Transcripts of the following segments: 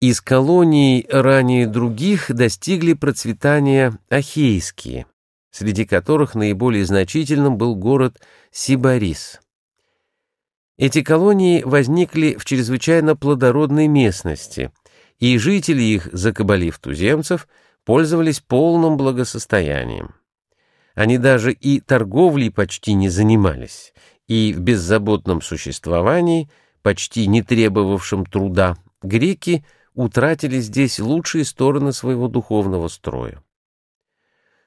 Из колоний ранее других достигли процветания ахейские, среди которых наиболее значительным был город Сибарис. Эти колонии возникли в чрезвычайно плодородной местности, и жители их, закабалив туземцев, пользовались полным благосостоянием. Они даже и торговлей почти не занимались, и в беззаботном существовании, почти не требовавшем труда, греки утратили здесь лучшие стороны своего духовного строя.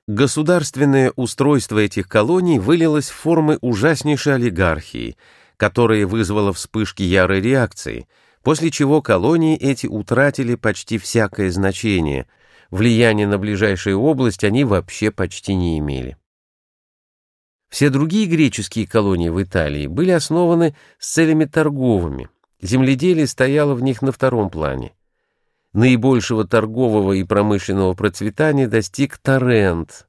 Государственное устройство этих колоний вылилось в формы ужаснейшей олигархии – которое вызвало вспышки ярой реакции, после чего колонии эти утратили почти всякое значение, влияние на ближайшие области они вообще почти не имели. Все другие греческие колонии в Италии были основаны с целями торговыми, земледелие стояло в них на втором плане. Наибольшего торгового и промышленного процветания достиг Торрент,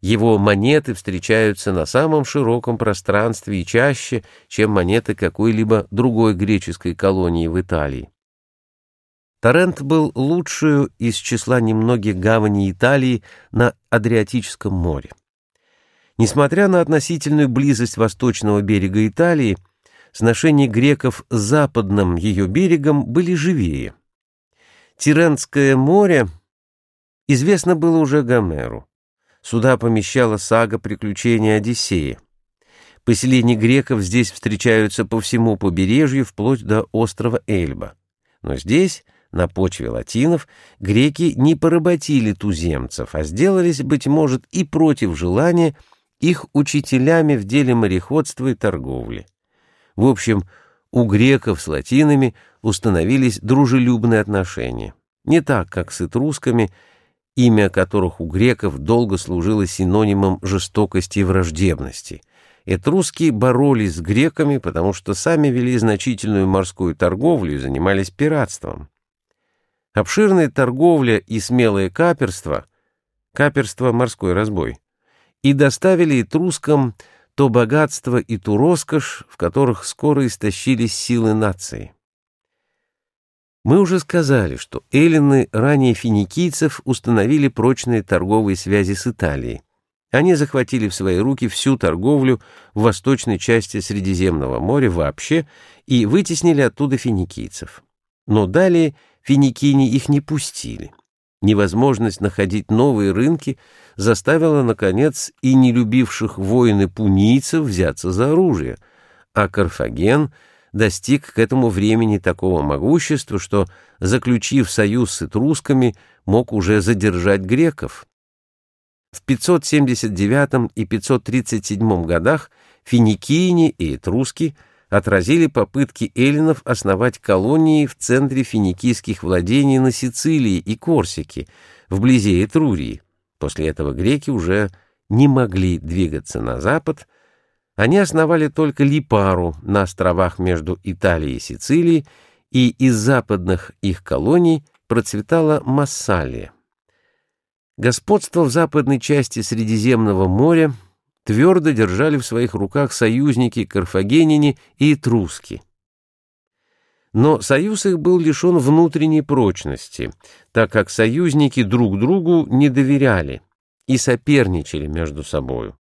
его монеты встречаются на самом широком пространстве и чаще, чем монеты какой-либо другой греческой колонии в Италии. Торрент был лучшую из числа немногих гаваней Италии на Адриатическом море. Несмотря на относительную близость восточного берега Италии, сношения греков с западным ее берегом были живее. Тиренское море известно было уже Гомеру. Сюда помещала сага приключения Одиссея. Поселения греков здесь встречаются по всему побережью, вплоть до острова Эльба. Но здесь, на почве латинов, греки не поработили туземцев, а сделались, быть может, и против желания их учителями в деле мореходства и торговли. В общем, у греков с латинами установились дружелюбные отношения. Не так, как с этрусками – имя которых у греков долго служило синонимом жестокости и враждебности. Этруски боролись с греками, потому что сами вели значительную морскую торговлю и занимались пиратством. Обширная торговля и смелое каперство, каперство — морской разбой, и доставили этрускам то богатство и ту роскошь, в которых скоро истощились силы нации. Мы уже сказали, что эллины ранее финикийцев установили прочные торговые связи с Италией. Они захватили в свои руки всю торговлю в восточной части Средиземного моря вообще и вытеснили оттуда финикийцев. Но далее финикийни их не пустили. Невозможность находить новые рынки заставила, наконец, и не любивших воины пунийцев взяться за оружие, а Карфаген — достиг к этому времени такого могущества, что, заключив союз с этрусками, мог уже задержать греков. В 579 и 537 годах финикийни и этруски отразили попытки эллинов основать колонии в центре финикийских владений на Сицилии и Корсике, вблизи Этрурии. После этого греки уже не могли двигаться на запад, они основали только Липару на островах между Италией и Сицилией, и из западных их колоний процветала Массалия. Господство в западной части Средиземного моря твердо держали в своих руках союзники карфагенине и этруски. Но союз их был лишен внутренней прочности, так как союзники друг другу не доверяли и соперничали между собою.